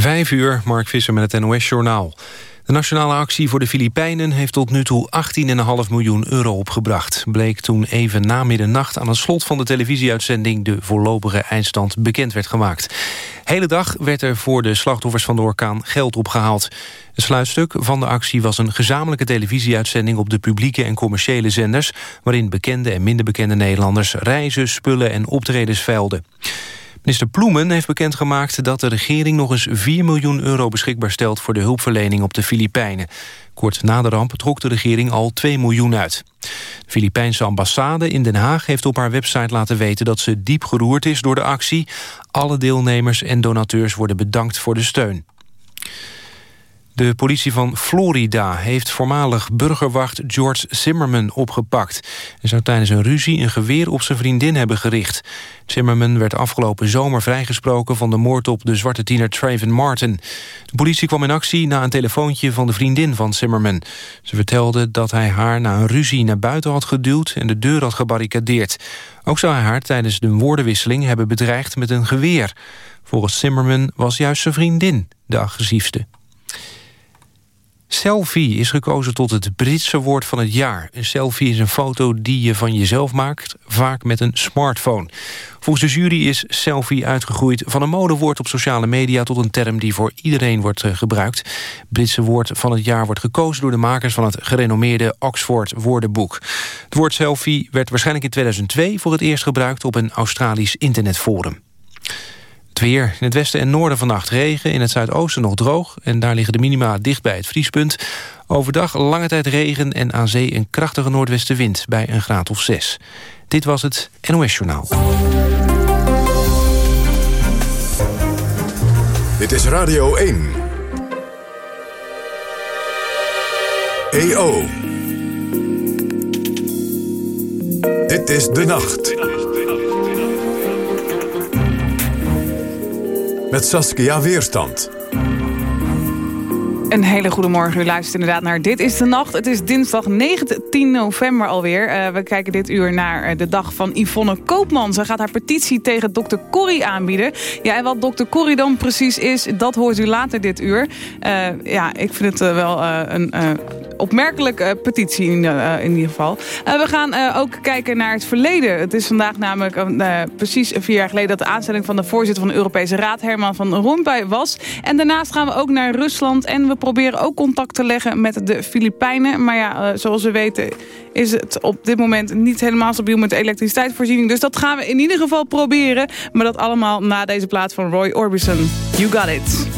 Vijf uur, Mark Visser met het NOS-journaal. De nationale actie voor de Filipijnen heeft tot nu toe 18,5 miljoen euro opgebracht. Bleek toen even na middernacht aan het slot van de televisieuitzending... de voorlopige eindstand bekend werd gemaakt. Hele dag werd er voor de slachtoffers van de orkaan geld opgehaald. Het sluitstuk van de actie was een gezamenlijke televisieuitzending... op de publieke en commerciële zenders... waarin bekende en minder bekende Nederlanders reizen, spullen en optredens veilden. Minister Ploemen heeft bekendgemaakt dat de regering nog eens 4 miljoen euro beschikbaar stelt voor de hulpverlening op de Filipijnen. Kort na de ramp trok de regering al 2 miljoen uit. De Filipijnse ambassade in Den Haag heeft op haar website laten weten dat ze diep geroerd is door de actie. Alle deelnemers en donateurs worden bedankt voor de steun. De politie van Florida heeft voormalig burgerwacht George Zimmerman opgepakt. Hij zou tijdens een ruzie een geweer op zijn vriendin hebben gericht. Zimmerman werd afgelopen zomer vrijgesproken van de moord op de zwarte tiener Traven Martin. De politie kwam in actie na een telefoontje van de vriendin van Zimmerman. Ze vertelde dat hij haar na een ruzie naar buiten had geduwd en de deur had gebarricadeerd. Ook zou hij haar tijdens de woordenwisseling hebben bedreigd met een geweer. Volgens Zimmerman was juist zijn vriendin de agressiefste. Selfie is gekozen tot het Britse woord van het jaar. Een selfie is een foto die je van jezelf maakt, vaak met een smartphone. Volgens de jury is selfie uitgegroeid van een modewoord op sociale media... tot een term die voor iedereen wordt eh, gebruikt. Het Britse woord van het jaar wordt gekozen door de makers... van het gerenommeerde Oxford woordenboek. Het woord selfie werd waarschijnlijk in 2002 voor het eerst gebruikt... op een Australisch internetforum. Weer. In het westen en noorden vannacht regen. In het zuidoosten nog droog. En daar liggen de minima dicht bij het vriespunt. Overdag lange tijd regen en aan zee een krachtige noordwestenwind bij een graad of 6. Dit was het NOS Journaal. Dit is Radio 1. EO. Dit is De Nacht. Met Saskia Weerstand. Een hele goede morgen. U luistert inderdaad naar Dit is de Nacht. Het is dinsdag 19 november alweer. Uh, we kijken dit uur naar eh, de dag van Yvonne Koopman. Ze gaat haar petitie tegen dokter Corrie aanbieden. Ja, en wat dokter Corrie dan precies is, dat hoort u later dit uur. Uh, ja, ik vind het wel een opmerkelijke petitie in, in ieder geval. we gaan ook kijken naar het verleden. Het is vandaag namelijk precies vier jaar geleden... dat de aanstelling van de voorzitter van de Europese Raad... Herman van Rompuy was. En daarnaast gaan we ook naar Rusland en we proberen ook contact te leggen met de Filipijnen. Maar ja, zoals we weten is het op dit moment niet helemaal stabiel met de elektriciteitsvoorziening. Dus dat gaan we in ieder geval proberen. Maar dat allemaal na deze plaat van Roy Orbison. You got it.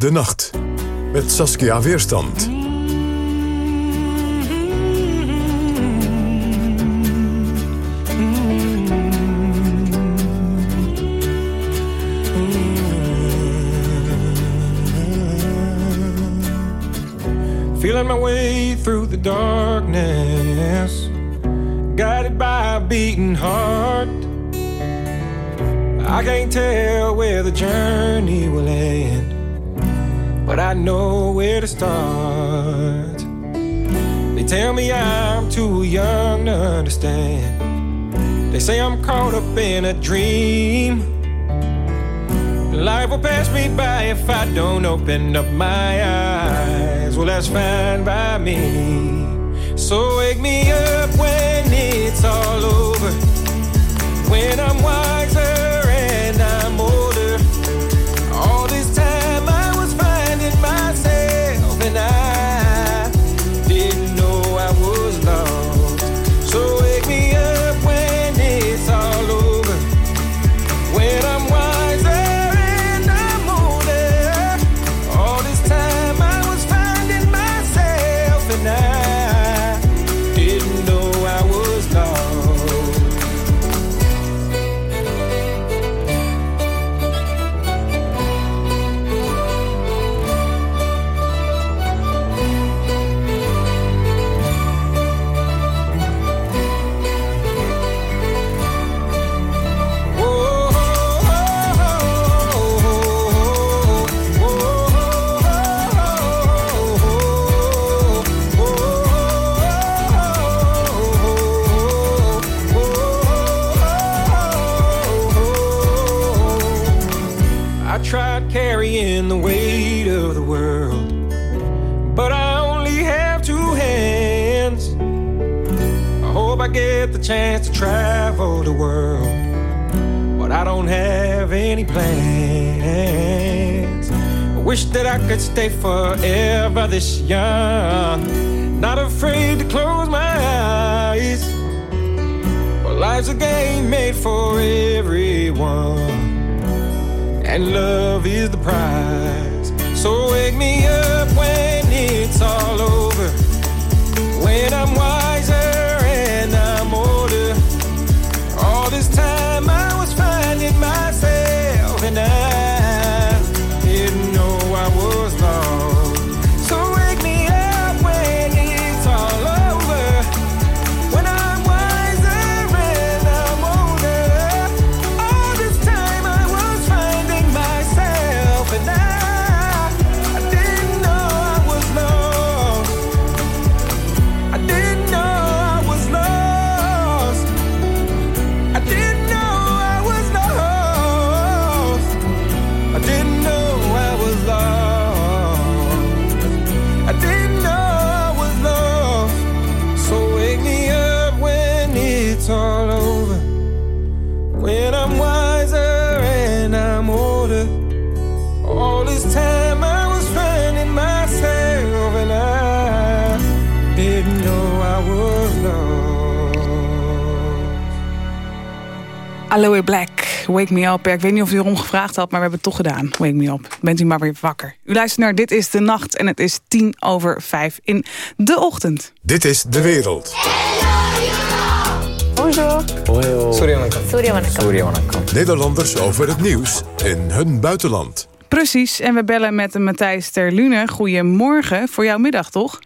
De Nacht. Met Saskia Weerstand. Feeling my way through the darkness, guided by a beating heart. I can't tell where the journey will end, but I know where to start. They tell me I'm too young to understand. They say I'm caught up in a dream. Life will pass me by if I don't open up my eyes. Well, that's fine by me. So wake me up when it's all over. When I'm wiser. Wake Me Up. ik weet niet of u erom gevraagd had, maar we hebben het toch gedaan. Wake Me Up. Bent u maar weer wakker. U luistert naar Dit is de Nacht en het is tien over vijf in de ochtend. Dit is de wereld. Bonjour. Nederlanders over het nieuws in hun buitenland. Precies, en we bellen met Matthijs Terlune. Goedemorgen, voor jouw middag toch?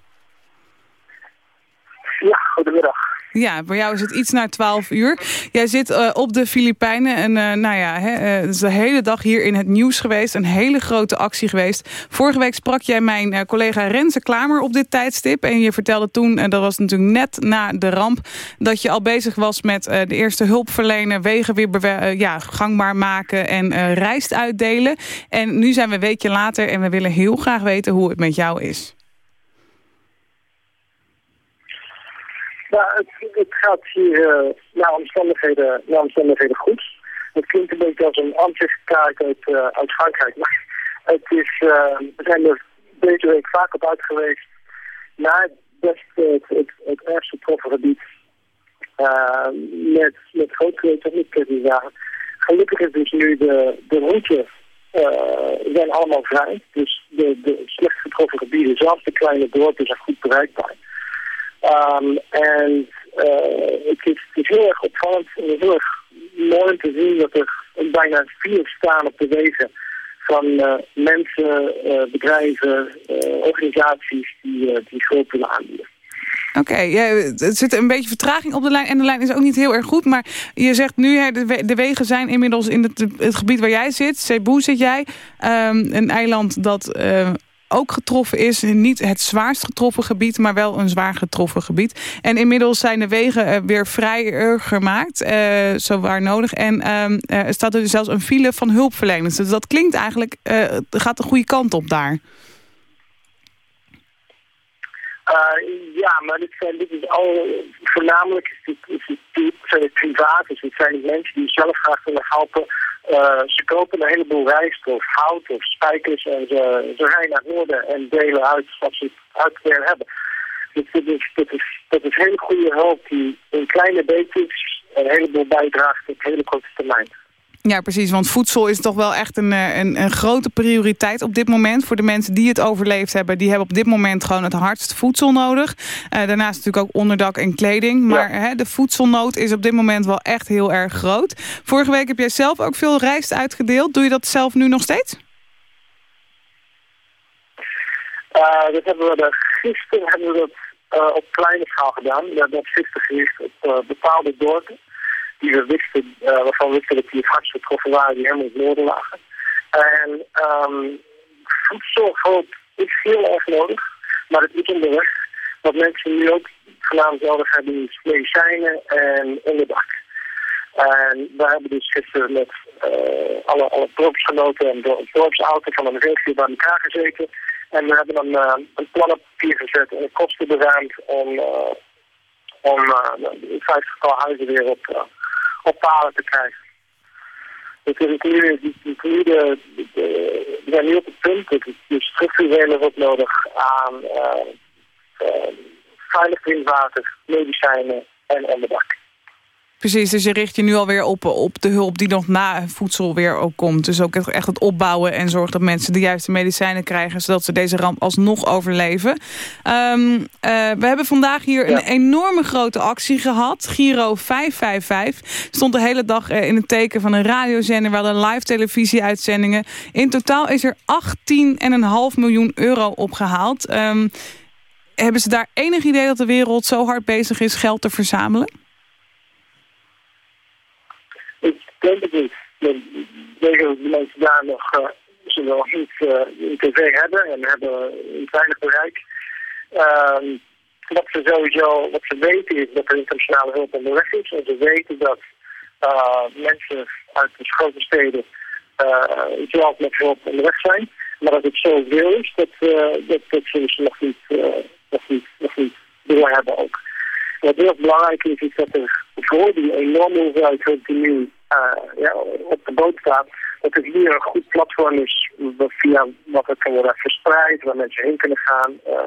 Ja, goedemiddag. Ja, voor jou is het iets na 12 uur. Jij zit uh, op de Filipijnen en uh, nou ja, uh, het is de hele dag hier in het nieuws geweest. Een hele grote actie geweest. Vorige week sprak jij mijn collega Renze Klamer op dit tijdstip. En je vertelde toen, en dat was natuurlijk net na de ramp... dat je al bezig was met de eerste hulp verlenen... wegen weer ja, gangbaar maken en rijst uitdelen. En nu zijn we een weekje later en we willen heel graag weten hoe het met jou is. Ja, het, gaat hier uh, naar, omstandigheden, goed. Het klinkt een beetje als een ansichtkaart uit, uh, uit Frankrijk. Maar het is, uh, we zijn er deze week vaak op uit geweest naar het beste, het, het, het ergste getroffen gebied. met, met grote techniek Gelukkig is dus nu de, de route zijn allemaal vrij. Dus de, de slecht getroffen gebieden, zelfs de kleine dorpen, zijn goed bereikbaar. Um, en het is, het, is, heel erg opvallend en heel erg mooi om te zien dat er bijna vier staan op de wegen van uh, mensen, uh, bedrijven, organisaties die, die willen aanbieden. Oké, er zit een beetje vertraging op de lijn en de lijn is ook niet heel erg goed. Maar je zegt nu, de, de wegen zijn inmiddels in het, gebied waar jij zit. Cebu zit jij, um, een eiland dat ook getroffen is. Niet het zwaarst getroffen gebied, maar wel een zwaar getroffen gebied. En inmiddels zijn de wegen uh, weer vrijer gemaakt, uh, zo waar nodig. En uh, er staat er zelfs een file van hulpverleners. Dus dat klinkt eigenlijk, gaat de goede kant op daar. Ja, maar dit, zijn, dit is al voornamelijk is het, is het, zijn het privaat. Dus het zijn mensen die zelf graag willen helpen uh, ze kopen een heleboel rijst of hout of spijkers en ze, rijden naar noorden en delen uit wat ze uit hebben. Dus dit is, dit, is, dit is hele goede hulp die in kleine beetjes een heleboel bijdraagt op hele korte termijn. Ja, precies. Want voedsel is toch wel echt een, eh, een, een, grote prioriteit op dit moment. Voor de mensen die het overleefd hebben. Die hebben op dit moment gewoon het hardst voedsel nodig. Uh, daarnaast natuurlijk ook onderdak en kleding. Maar hè, de voedselnood is op dit moment wel echt heel erg groot. Vorige week heb jij zelf ook veel rijst uitgedeeld. Doe je dat zelf nu nog steeds? Uh, dat hebben we de, gisteren hebben we dat op kleine schaal gedaan. We hebben dat gisteren gericht op bepaalde dorpen die we wisten, uh, waarvan we wisten dat die het hardst getroffen waren, die helemaal in het noorden lagen. En um, voedselhulp is heel erg nodig, maar het is onderweg. Wat mensen nu ook voornamelijk nodig hebben is medicijnen en onderdak. En we hebben dus gisteren met uh, alle, alle dorpsgenoten en de van een regio bij elkaar gezeten. En we hebben dan een plan op papier gezet en kosten beruimd om, uh, om uh, 50 huizen weer op, op palen te krijgen. Dus het is nu, de, de, zijn nu op het punt dat het structurele wordt nodig aan uh, veilig drinkwater, medicijnen en onderdak. Precies, dus je richt je nu alweer op, op de hulp die nog na voedsel weer ook komt. Dus ook echt het opbouwen en zorgen dat mensen de juiste medicijnen krijgen... zodat ze deze ramp alsnog overleven. Um, we hebben vandaag hier een enorme grote actie gehad. Giro 555 stond de hele dag eh, in het teken van een radiozender. We hadden live televisieuitzendingen. In totaal is er 18,5 miljoen euro opgehaald. Um, hebben ze daar enig idee dat de wereld zo hard bezig is geld te verzamelen? Denk het niet. Deze mensen daar nog, uh, niet uh, in tv hebben en hebben weinig bereik. Uh, wat ze sowieso, wat ze weten is dat er internationale hulp onderweg is. En ze weten dat uh, mensen uit de grote steden zelf met hulp onderweg zijn. Maar dat het zo veel is, dat, dat, dat ze nog niet, nog niet, nog niet door hebben ook. Wat heel belangrijk is, is dat er voor die enorme hoeveelheid die nu uh, ja, op de boot staat, dat het hier een goed platform is via wat er kan worden verspreid, waar mensen heen kunnen gaan. Uh,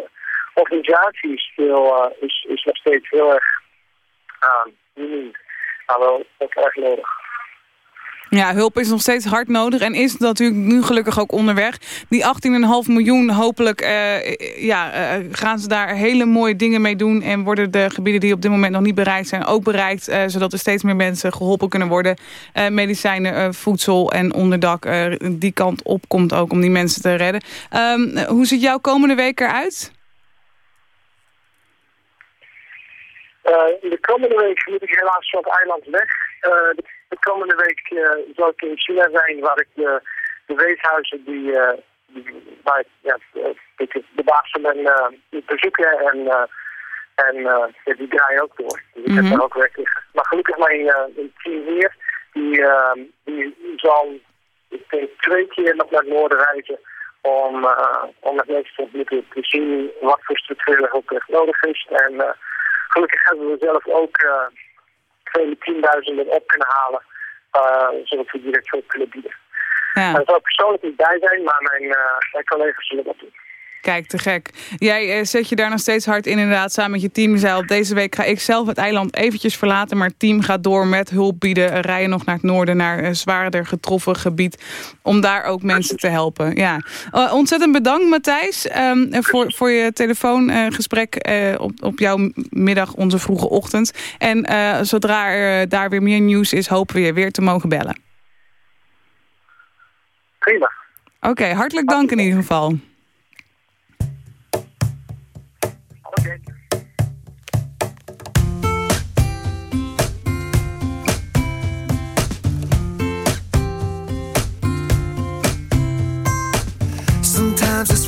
organisatie is, veel, uh, is, is nog steeds heel erg aan, maar wel ook erg nodig. Ja, hulp is nog steeds hard nodig en is natuurlijk nu gelukkig ook onderweg. Die 18,5 miljoen, hopelijk uh, ja, uh, gaan ze daar hele mooie dingen mee doen... en worden de gebieden die op dit moment nog niet bereikt zijn ook bereikt... Uh, zodat er steeds meer mensen geholpen kunnen worden. medicijnen, voedsel en onderdak, die kant op komt ook om die mensen te redden. Um, hoe ziet jouw komende week eruit? in de komende week moet ik helaas van het eiland weg de komende week uh, zal ik in China zijn, waar ik de, de weeshuizen die, uh, die waar ik ja, de, de baas van ben uh, bezoeken en, uh, en die draaien ook door. Dus ik heb mhm. daar ook werk liggen. Maar gelukkig mijn, mijn team hier, die, die zal ik denk twee keer nog naar het noorden reizen om, om met mensen te ontmoeten, te zien wat voor structurele hulp er nodig is. En gelukkig hebben we zelf ook vele tienduizenden op kunnen halen. Uh, zodat we direct hulp kunnen bieden. Ja. Daar zal ik persoonlijk niet bij zijn, maar mijn, uh, mijn collega's zullen dat doen. Kijk, te gek. Jij uh, zet je daar nog steeds hard in inderdaad samen met je team. Zei deze week ga ik zelf het eiland eventjes verlaten. Maar het team gaat door met hulp bieden. Rijden nog naar het noorden, naar een zwaarder getroffen gebied. Om daar ook mensen te helpen. Ja. Uh, ontzettend bedankt Matthijs um, voor, voor je telefoongesprek uh, op, op jouw middag, onze vroege ochtend. En zodra er daar weer meer nieuws is, hopen we je weer te mogen bellen. Prima. Oké, okay, hartelijk dank in ieder geval.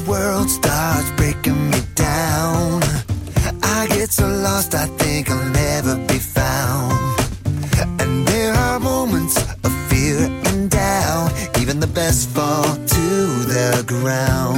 World starts breaking me down. I get so lost, I think I'll never be found. And there are moments of fear and doubt. Even the best fall to the ground.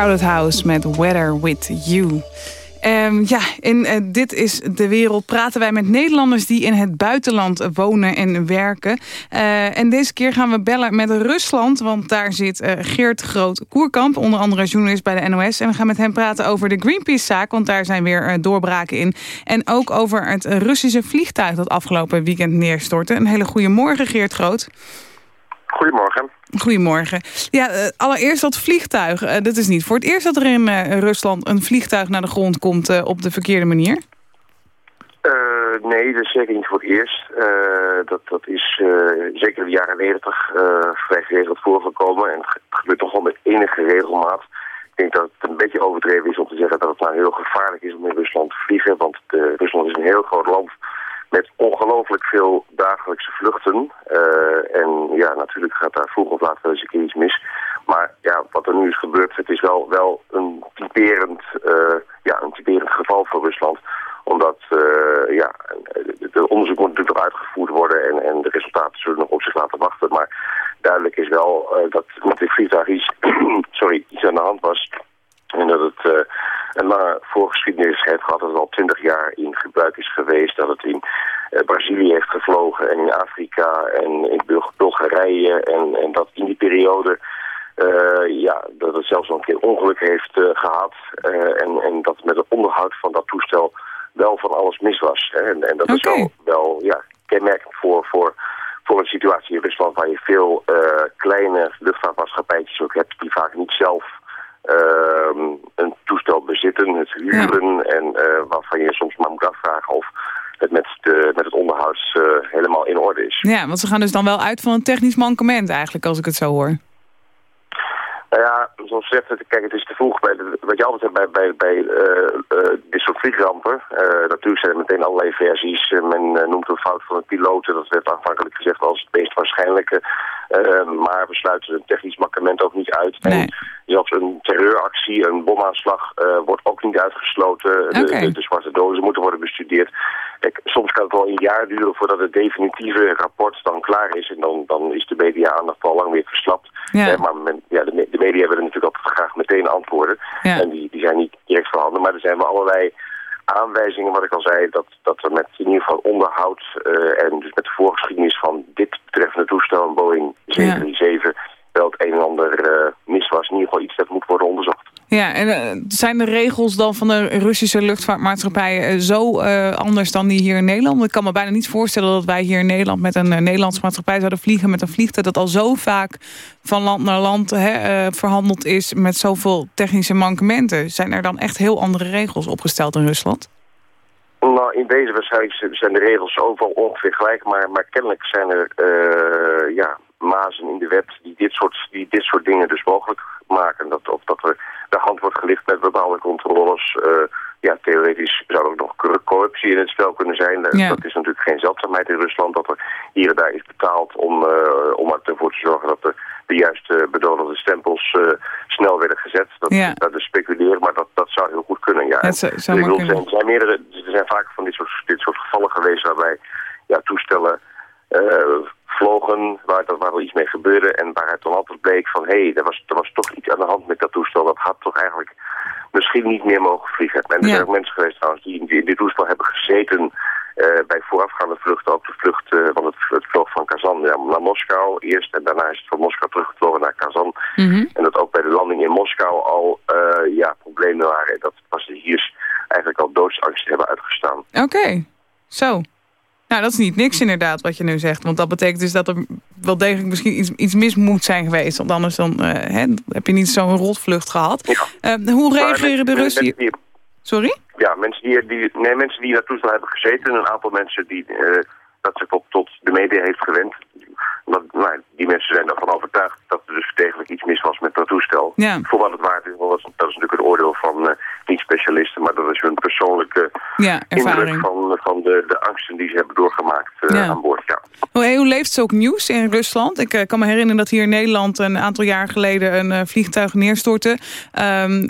Crowded House met Weather With You. Um, ja, in uh, Dit is de Wereld praten wij met Nederlanders die in het buitenland wonen en werken. Uh, en deze keer gaan we bellen met Rusland, want daar zit uh, Geert Groot-Koerkamp, onder andere journalist bij de NOS. En we gaan met hem praten over de Greenpeace-zaak, want daar zijn weer doorbraken in. En ook over het Russische vliegtuig dat afgelopen weekend neerstortte. Een hele goede morgen, Geert Groot. Goedemorgen. Goedemorgen. Ja, uh, allereerst dat vliegtuig. Uh, dat is niet voor het eerst dat er in uh, Rusland een vliegtuig naar de grond komt op de verkeerde manier. nee, dat is zeker niet voor het eerst. dat, dat is zeker in de jaren negentig vrij geregeld voorgekomen. En het gebeurt toch wel met enige regelmaat. Ik denk dat het een beetje overdreven is om te zeggen dat het nou heel gevaarlijk is om in Rusland te vliegen. Want Rusland is een heel groot land met ongelooflijk veel dagelijkse vluchten. Uh, en ja, natuurlijk gaat daar vroeg of laat wel eens een keer iets mis. Maar ja, wat er nu is gebeurd, het is wel, wel een, typerend, uh, ja, een typerend geval voor Rusland. Omdat uh, ja, de onderzoek moet natuurlijk nog uitgevoerd worden en, en de resultaten zullen nog op zich laten wachten. Maar duidelijk is wel dat met dit vliegtuig iets, sorry, iets aan de hand was. En dat het een lange voorgeschiedenis heeft gehad. Dat het al twintig jaar in gebruik is geweest. Dat het in uh, Brazilië heeft gevlogen en in Afrika en in Bul Bulgarije. En, en dat in die periode... Uh, ja, dat het zelfs nog een keer ongeluk heeft uh, gehad. en, en dat met het onderhoud van dat toestel wel van alles mis was. Hè. En, en dat okay. is wel, wel ja, kenmerkend voor, voor, voor een situatie in Rusland... waar je veel kleine luchtvaartmaatschappijtjes ook hebt... die vaak niet zelf een toestel bezitten, het huren en uh, waarvan je soms maar moet afvragen of het met, de, met het onderhoud uh, helemaal in orde is. Ja, want ze gaan dus dan wel uit van een technisch mankement eigenlijk, als ik het zo hoor. Nou ja, zoals gezegd, kijk, het is te vroeg. Bij wat je altijd hebt bij, bij, bij uh, dit soort vliegrampen. natuurlijk zijn er meteen allerlei versies. men noemt een fout van een piloot. Dat werd aanvankelijk gezegd als het meest waarschijnlijke. Maar we sluiten een technisch mankement ook niet uit. Nee. En zelfs een terreuractie, een bomaanslag, wordt ook niet uitgesloten. Okay. De, de, zwarte dozen moeten worden bestudeerd. Kijk, soms kan het wel een jaar duren voordat het definitieve rapport dan klaar is. En dan, dan is de media-aandacht al lang weer verslapt. Ja. maar men, ja, de, de media willen natuurlijk altijd graag meteen antwoorden. Ja. En die, die zijn niet direct voorhanden. Maar er zijn wel allerlei aanwijzingen, wat ik al zei, dat, dat er met in ieder geval onderhoud uh, en dus met de voorgeschiedenis van dit betreffende toestel, een Boeing 737, ja. wel het een en ander uh, mis was. In ieder geval iets dat moet worden onderzocht. Ja, en uh, zijn de regels dan van de Russische luchtvaartmaatschappijen uh, zo uh, anders dan die hier in Nederland? Ik kan me bijna niet voorstellen dat wij hier in Nederland met een Nederlandse maatschappij zouden vliegen met een vliegtuig dat al zo vaak van land naar land hè, verhandeld is met zoveel technische mankementen. Zijn er dan echt heel andere regels opgesteld in Rusland? Nou, in deze waarschijnlijk zijn de regels overal ongeveer gelijk, maar, kennelijk zijn er ja, mazen in de wet die dit soort, die dit soort dingen dus mogelijk maken. Dat, of dat er de hand wordt gelicht met bepaalde controles. ja, theoretisch zou er ook nog corruptie in het spel kunnen zijn. Dat is natuurlijk geen zeldzaamheid in Rusland dat er hier en daar is betaald om, om ervoor te zorgen dat de, de juiste bedonerde stempels snel werden gezet. Dat, ja. dat is speculeren, maar dat, dat zou heel goed kunnen. Ja. Dat zou, zou kunnen. Er zijn, meerdere, er zijn vaak van dit soort, dit soort gevallen geweest waarbij ja, toestellen uh, vlogen waar, dat, waar er iets mee gebeurde en waaruit dan altijd bleek van hé, hey, er, was, er was toch iets aan de hand met dat toestel. Dat had toch eigenlijk misschien niet meer mogen vliegen. En er zijn ook mensen geweest trouwens die, in dit toestel hebben gezeten uh, bij voorafgaande vluchten, ook de vlucht, uh, want het, het vloog van Kazan ja, naar Moskou eerst en daarna is het van Moskou teruggevlogen naar Kazan. Mm En dat ook bij de landing in Moskou al uh, ja, problemen waren. Dat passagiers eigenlijk al doodsangst hebben uitgestaan. Oké, zo. Nou, dat is niet niks inderdaad wat je nu zegt. Want dat betekent dus dat er wel degelijk misschien iets, iets mis moet zijn geweest. Want anders dan, uh, hè, heb je niet zo'n rotvlucht gehad. Ja. Uh, hoe reageren de Russen? Sorry? Ja, mensen die, die, nee, mensen die in dat toestel hebben gezeten. Een aantal mensen die uh, dat zich tot, tot de media heeft gewend. Dat, nou, die mensen zijn ervan overtuigd dat er dus degelijk iets mis was met dat toestel. Ja. Voor wat het waard is, dat is, natuurlijk een oordeel van niet-specialisten, maar dat is hun persoonlijke ja, indruk van, van de, de angsten die ze hebben doorgemaakt uh, ja. aan boord. Ja. Hoe, hoe leeft ze ook nieuws in Rusland? Ik uh, kan me herinneren dat hier in Nederland een aantal jaar geleden een vliegtuig neerstortte. Um,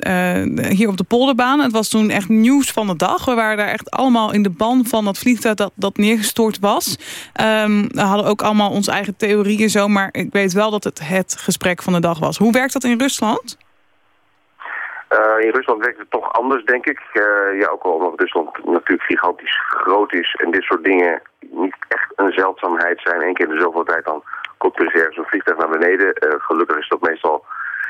hier op de polderbaan. Het was toen echt nieuws van de dag. We waren daar echt allemaal in de ban van dat vliegtuig dat, dat neergestort was. Um, we hadden ook allemaal onze eigen theorieën zo, maar ik weet wel dat het het gesprek van de dag was. Hoe werkt dat in Rusland? Uh, in Rusland werkt het toch anders, denk ik. Uh, ja, ook al omdat Rusland natuurlijk gigantisch groot is en dit soort dingen een zeldzaamheid zijn. Eén keer in de zoveel tijd dan komt er ergens een vliegtuig naar beneden. Uh, gelukkig is dat meestal,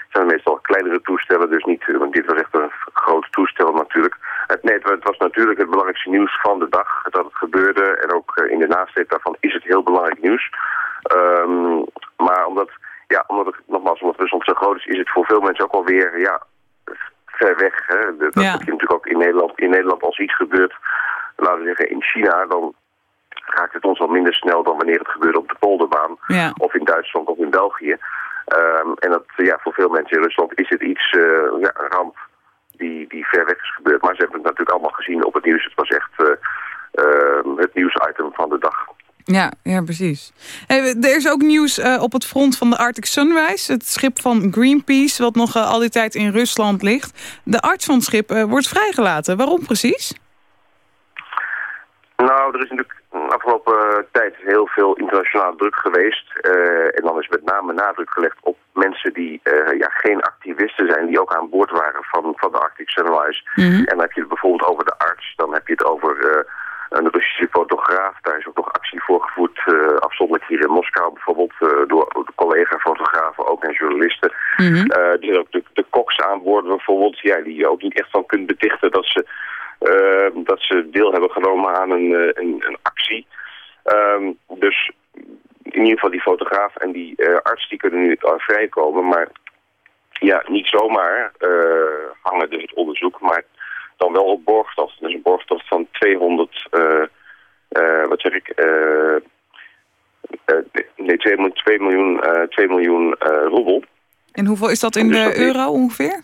zijn het meestal kleinere toestellen, dus niet, want dit was echt een groot toestel natuurlijk. Het, nee, het was natuurlijk het belangrijkste nieuws van de dag dat het gebeurde. En ook in de nasleep daarvan is het heel belangrijk nieuws. Um, maar omdat, ja, omdat het, nogmaals, omdat Rusland zo groot is, is het voor veel mensen ook alweer, ja, ver weg. Hè? Dat ja. natuurlijk ook in Nederland. In Nederland als iets gebeurt, laten we zeggen in China, dan raakt het ons al minder snel dan wanneer het gebeurt op de polderbaan. Ja. Of in Duitsland of in België. Um, en dat, ja, voor veel mensen in Rusland is het iets, uh, ja, een ramp die, die ver weg is gebeurd. Maar ze hebben het natuurlijk allemaal gezien op het nieuws. Het was echt uh, uh, het nieuwsitem van de dag. Ja, ja precies. Hey, er is ook nieuws uh, op het front van de Arctic Sunrise. Het schip van Greenpeace, wat nog al die tijd in Rusland ligt. De arts van het schip wordt vrijgelaten. Waarom precies? Nou, er is natuurlijk de afgelopen tijd heel veel internationaal druk geweest. en dan is met name nadruk gelegd op mensen die ja, geen activisten zijn... die ook aan boord waren van, van de Arctic Sunrise. Mm -hmm. En dan heb je het bijvoorbeeld over de arts. Dan heb je het over een Russische fotograaf. Daar is ook nog actie voor gevoerd, afzonderlijk hier in Moskou bijvoorbeeld, door de collega-fotografen ook en journalisten. Mm -hmm. er zijn ook de, de koks aan boord bijvoorbeeld, ja, die je ook niet echt van kunt betichten dat ze, dat ze deel hebben genomen aan een, een, een actie. Um, dus in ieder geval die fotograaf en die arts die kunnen nu vrijkomen, maar ja, niet zomaar hangen dus het onderzoek, maar dan wel op borgtocht. Dus een borgtocht van 200, uh, uh, wat zeg ik, uh, nee, 2 miljoen, 2 miljoen, 2 miljoen roebel. En hoeveel is dat in dus de dat euro ongeveer?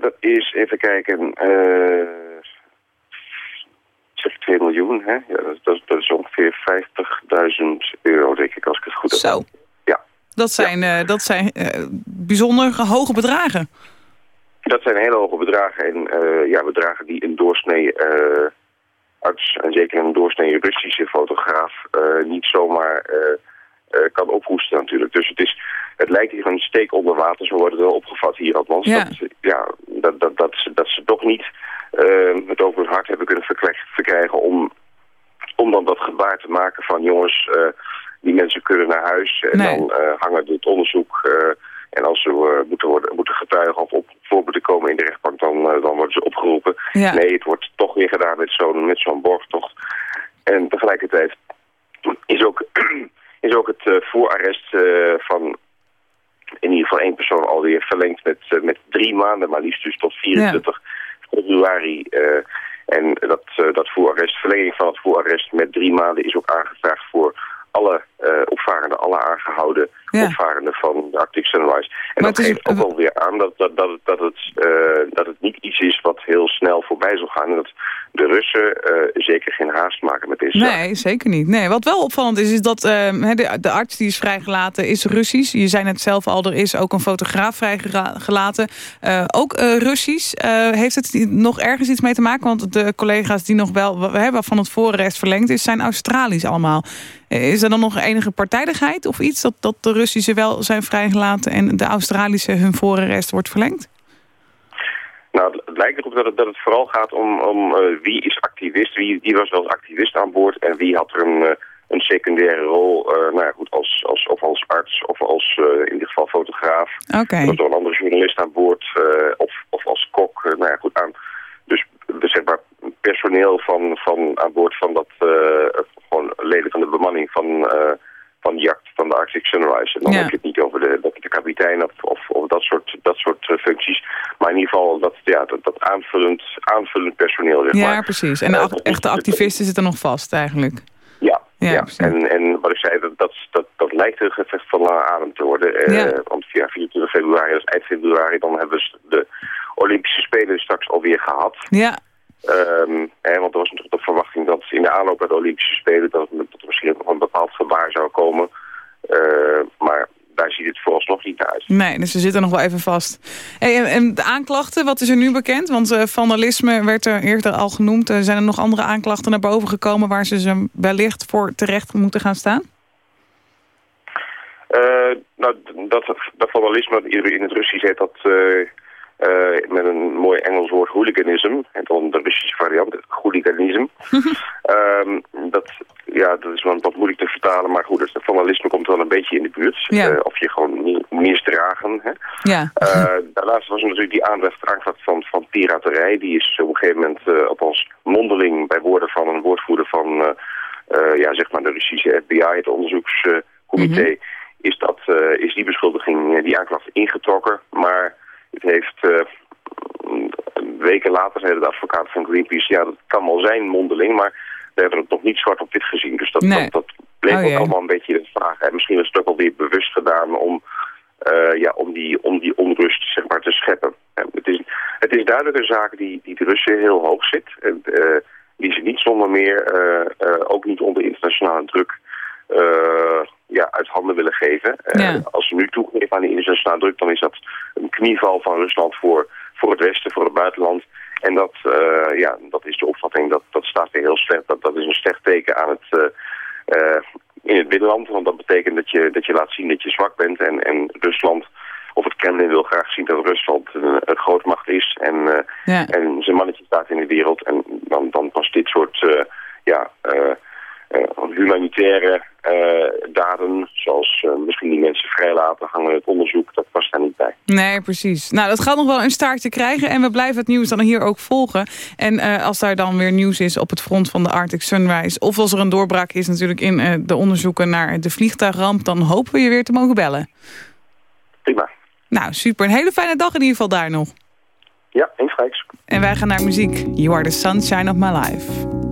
Dat is, even kijken, zeg 2 miljoen, hè? Ja, dat, dat, dat is ongeveer 50.000 euro, denk ik, als ik het goed heb. Zo. Ja. Dat zijn, ja. dat zijn bijzonder hoge bedragen. Dat zijn hele hoge bedragen en uh, ja, bedragen die een doorsnee uh, arts en zeker een doorsnee Russische fotograaf uh, niet zomaar kan ophoesten natuurlijk. Dus het, is, het lijkt hier een steek onder water, zo wordt het wel opgevat hier althans. Ja. Dat, ja, dat, dat, dat, ze, dat ze toch niet het over het hart hebben kunnen verkrijgen om, om dan dat gebaar te maken van jongens, die mensen kunnen naar huis en nee. dan hangen het onderzoek... En als ze uh, moeten, worden, moeten getuigen of op voor moeten komen in de rechtbank, dan, uh, dan worden ze opgeroepen. Ja. Nee, het wordt toch weer gedaan met zo'n met zo'n borgtocht. En tegelijkertijd is ook, is ook het uh, voorarrest van in ieder geval één persoon alweer verlengd met, met drie maanden, maar liefst dus tot 24 ja. februari. en dat, dat voorarrest, verlenging van het voorarrest met drie maanden is ook aangevraagd voor alle opvarenden, alle aangehouden opvarenden van de Arctic Sunrise. En Maar dat is- geeft ook wel weer aan dat, dat, dat, het- dat, het, eh, dat het niet iets is wat heel snel voorbij zal gaan. En dat de Russen eh, zeker geen haast maken met deze zaak. Nee, zeker niet. Nee, wat wel opvallend is, is dat ehm, de, de arts die is vrijgelaten is Russisch. Je zei net zelf al, er is ook een fotograaf vrijgelaten. Ook Russisch. Heeft het nog ergens iets mee te maken? Want de collega's die nog wel we hebben van het voorarrest verlengd is, zijn Australisch allemaal. Is er dan nog enige partijdigheid of iets dat, dat de Russische wel zijn vrijgelaten en de Australische hun voorarrest wordt verlengd? Nou, het- lijkt erop dat het, dat het vooral gaat om, om eh, wie is activist, wie, wie was wel activist aan boord en wie had er een, eh, een secundaire rol, eh, nou ja, goed, als, als, of als arts of als in dit geval fotograaf. Was nog een andere journalist aan boord of, of als kok, nou ja, goed, aan. Dus zeg maar personeel van, van aan boord van dat, gewoon leden van de bemanning van, eh, van de jacht van de Arctic Sunrise. En dan Ja. heb je het niet over de, de, de kapitein of, of, of dat soort, dat soort eh, functies. Maar in ieder geval dat, ja, dat, dat aanvullend, aanvullend personeel, zeg Ja, maar. precies. En de Eh, echte activisten zitten nog vast eigenlijk. Ja, Ja. En, en wat ik zei, dat, dat, dat, dat lijkt een gevecht van lange adem te worden. Ja. Want via 24 februari, is eind februari, dan hebben we de Olympische Spelen straks alweer gehad. Ja, Ehm, hè, want er was natuurlijk de verwachting dat in de aanloop naar de Olympische Spelen... dat, dat er misschien nog een bepaald gebaar zou komen. Eh, maar daar ziet het vooralsnog niet uit. Nee, dus ze zitten nog wel even vast. Hey, en, en de aanklachten, wat is er nu bekend? Want eh, vandalisme werd er eerder al genoemd. Eh, zijn er nog andere aanklachten naar boven gekomen... waar ze ze wellicht voor terecht moeten gaan staan? Eh, nou, dat, dat vandalisme, in het Russisch heet dat eh, met een mooi Engels woord hooliganism. En dan de Russische variant, hooliganism. Ehm, dat, ja, dat is wel wat moeilijk te vertalen, maar goed, het vandalisme komt wel een beetje in de buurt. Ja. Eh, of je gewoon mi- misdragen. Hè. Ja, Eh, daarnaast was er natuurlijk die aandacht aanklacht van, van piraterij. Die is op een gegeven moment, eh, althans mondeling bij woorden van een woordvoerder van ja, zeg maar de Russische FBI, het onderzoekscomité, is, dat, is die beschuldiging, die aanklacht ingetrokken. Maar het heeft eh, weken later zeiden de advocaten van Greenpeace, ja dat kan wel zijn mondeling, maar we hebben het nog niet zwart op wit gezien. Dus dat, Nee. dat, dat bleek Oh ook allemaal een beetje de vraag. En misschien is het ook wel weer bewust gedaan om eh, ja, om, die, om die onrust zeg maar, te scheppen. Het, is, het is duidelijk een zaak die, die de Russen heel hoog zit. En, eh, die ze niet zonder meer, ook niet onder internationale druk, ja, uit handen willen geven. Eh, Ja. Als ze nu toegeven aan die internationale druk, dan is dat een knieval van Rusland voor, voor het Westen, voor het buitenland. En dat, eh, ja, dat is de opvatting, dat, dat staat weer heel slecht. Dat, dat is een slecht teken aan het, eh, eh, in het binnenland. Want dat betekent dat je, dat je laat zien dat je zwak bent. En, en Rusland, of het Kremlin wil graag zien dat Rusland een, een grootmacht is. En, eh, ja. en zijn mannetje staat in de wereld. En dan, dan past dit soort eh, ja, eh, eh, humanitaire eh, daden, zoals eh, misschien die mensen vrijlaten, hangen het onderzoek, dat past daar niet bij. Nee, precies. Nou, dat gaat nog wel een staartje krijgen. En we blijven het nieuws dan hier ook volgen. En als daar dan weer nieuws is op het front van de Arctic Sunrise... of als er een doorbraak is natuurlijk in de onderzoeken naar de vliegtuigramp... dan hopen we je weer te mogen bellen. Prima. Nou, super. Een hele fijne dag in ieder geval daar nog. Ja, insgelijks. En wij gaan naar muziek. You are the sunshine of my life.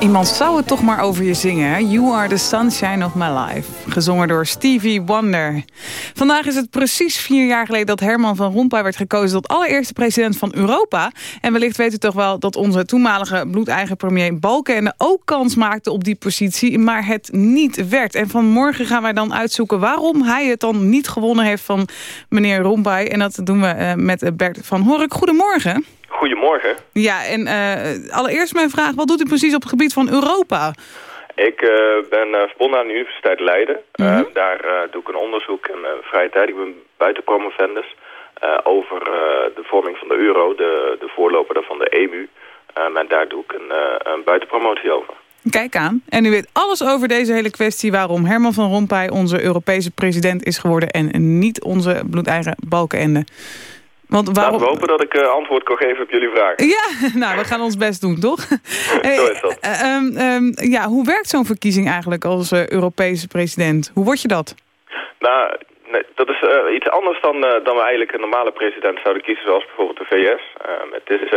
Iemand zou het toch maar over je zingen. Hè? You are the sunshine of my life. Gezongen door Stevie Wonder. Vandaag is het precies vier jaar geleden dat Herman van Rompuy werd gekozen... tot allereerste president van Europa. En wellicht weet u toch wel dat onze toenmalige bloedeigen premier Balkenende... ook kans maakte op die positie, maar het niet werd. En vanmorgen gaan wij dan uitzoeken waarom hij het dan niet gewonnen heeft... van meneer Rompuy. En dat doen we uh, met Bert van Hork. Goedemorgen. Goedemorgen. Ja, en uh, allereerst mijn vraag, wat doet u precies op het gebied van Europa? Ik uh, ben uh, verbonden aan de Universiteit Leiden. Mm -hmm. daar doe ik een onderzoek in vrije tijd. Ik ben buitenpromovendus over de vorming van de euro, de, de voorloper van de EMU. en daar doe ik een, een buitenpromotie over. Kijk aan. En u weet alles over deze hele kwestie... waarom Herman van Rompuy onze Europese president is geworden... en niet onze bloedeigen Balkenende. Want waarom... Laten we hopen dat ik uh, antwoord kan geven op jullie vraag. Ja, nou, we gaan ons best doen, toch? Zo is dat. Uh, um, um, ja, hoe werkt zo'n verkiezing eigenlijk als uh, Europese president? Hoe word je dat? Nou, nee, dat is iets anders dan, dan we eigenlijk een normale president zouden kiezen, zoals bijvoorbeeld de VS. Ehm, het is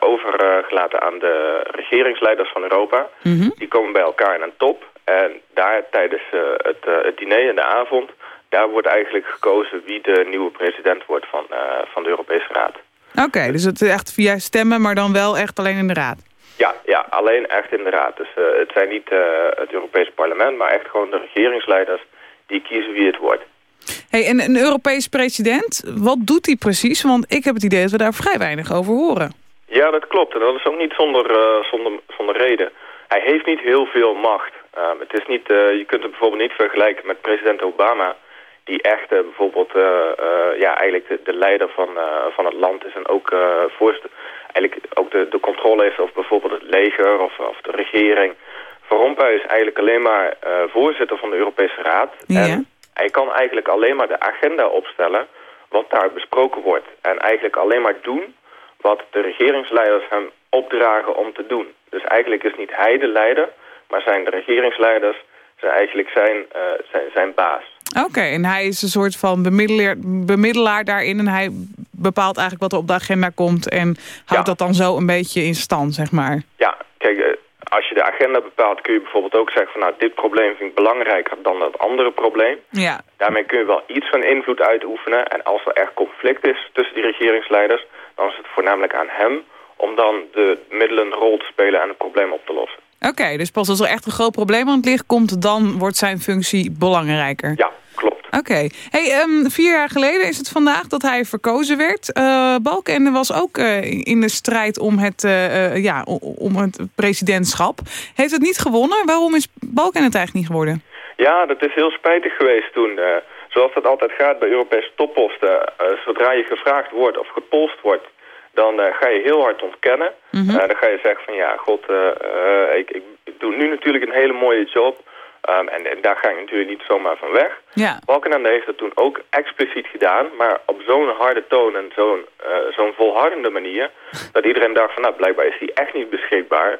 overgelaten aan de regeringsleiders van Europa. Mm -hmm. Die komen bij elkaar in een top. En daar tijdens het, het diner in de avond daar wordt eigenlijk gekozen wie de nieuwe president wordt van, uh, van de Europese Raad. Oké, okay, dus het is echt via stemmen, maar dan wel echt alleen in de Raad? Ja, ja alleen echt in de Raad. Dus uh, het zijn niet uh, het Europese parlement, maar echt gewoon de regeringsleiders die kiezen wie het wordt. Hey, en een Europees president, wat doet hij precies? Want ik heb het idee dat we daar vrij weinig over horen. Ja, dat klopt. En dat is ook niet zonder, zonder, zonder reden. Hij heeft niet heel veel macht. het is niet, je kunt het bijvoorbeeld niet vergelijken met president Obama die echt uh, bijvoorbeeld uh, uh, ja, eigenlijk de, de leider van, van het land is en ook, voorst eigenlijk ook de, de controle heeft over bijvoorbeeld het leger of, of de regering. Van Rompuy is eigenlijk alleen maar voorzitter van de Europese Raad. Ja. En hij kan eigenlijk alleen maar de agenda opstellen wat daar besproken wordt. En eigenlijk alleen maar doen wat de regeringsleiders hem opdragen om te doen. Dus eigenlijk is niet hij de leider, maar zijn de regeringsleiders zijn eigenlijk zijn, zijn, zijn baas. Oké, okay, en hij is een soort van bemiddelaar, bemiddelaar daarin... en hij bepaalt eigenlijk wat er op de agenda komt... en houdt ja. dat dan zo een beetje in stand, zeg maar. Ja, kijk, als je de agenda bepaalt... kun je bijvoorbeeld ook zeggen van... nou, dit probleem vind ik belangrijker dan dat andere probleem. Ja. Daarmee kun je wel iets van invloed uitoefenen... en als er echt conflict is tussen die regeringsleiders... dan is het voornamelijk aan hem om dan de middelen rol te spelen... en het probleem op te lossen. Oké, okay, dus pas als er echt een groot probleem aan het licht komt... dan wordt zijn functie belangrijker. Ja, klopt. Oké. Okay. Hey, um, vier jaar geleden is het vandaag dat hij verkozen werd. Uh, Balkenende was ook uh, in de strijd om het, uh, ja, om het presidentschap. Heeft het niet gewonnen? Waarom is Balkenende het eigenlijk niet geworden? Ja, dat is heel spijtig geweest toen. zoals dat altijd gaat bij Europese topposten. zodra je gevraagd wordt of gepolst wordt dan uh, ga je heel hard ontkennen. Mm -hmm. uh, dan ga je zeggen van ja, god, uh, ik, ik, doe nu natuurlijk een hele mooie job. Um, en, en, daar ga ik natuurlijk niet zomaar van weg. Ja. Balkenende heeft dat toen ook expliciet gedaan, maar op zo'n harde toon en zo'n zo'n volhardende manier, dat iedereen dacht van nou, blijkbaar is die echt niet beschikbaar.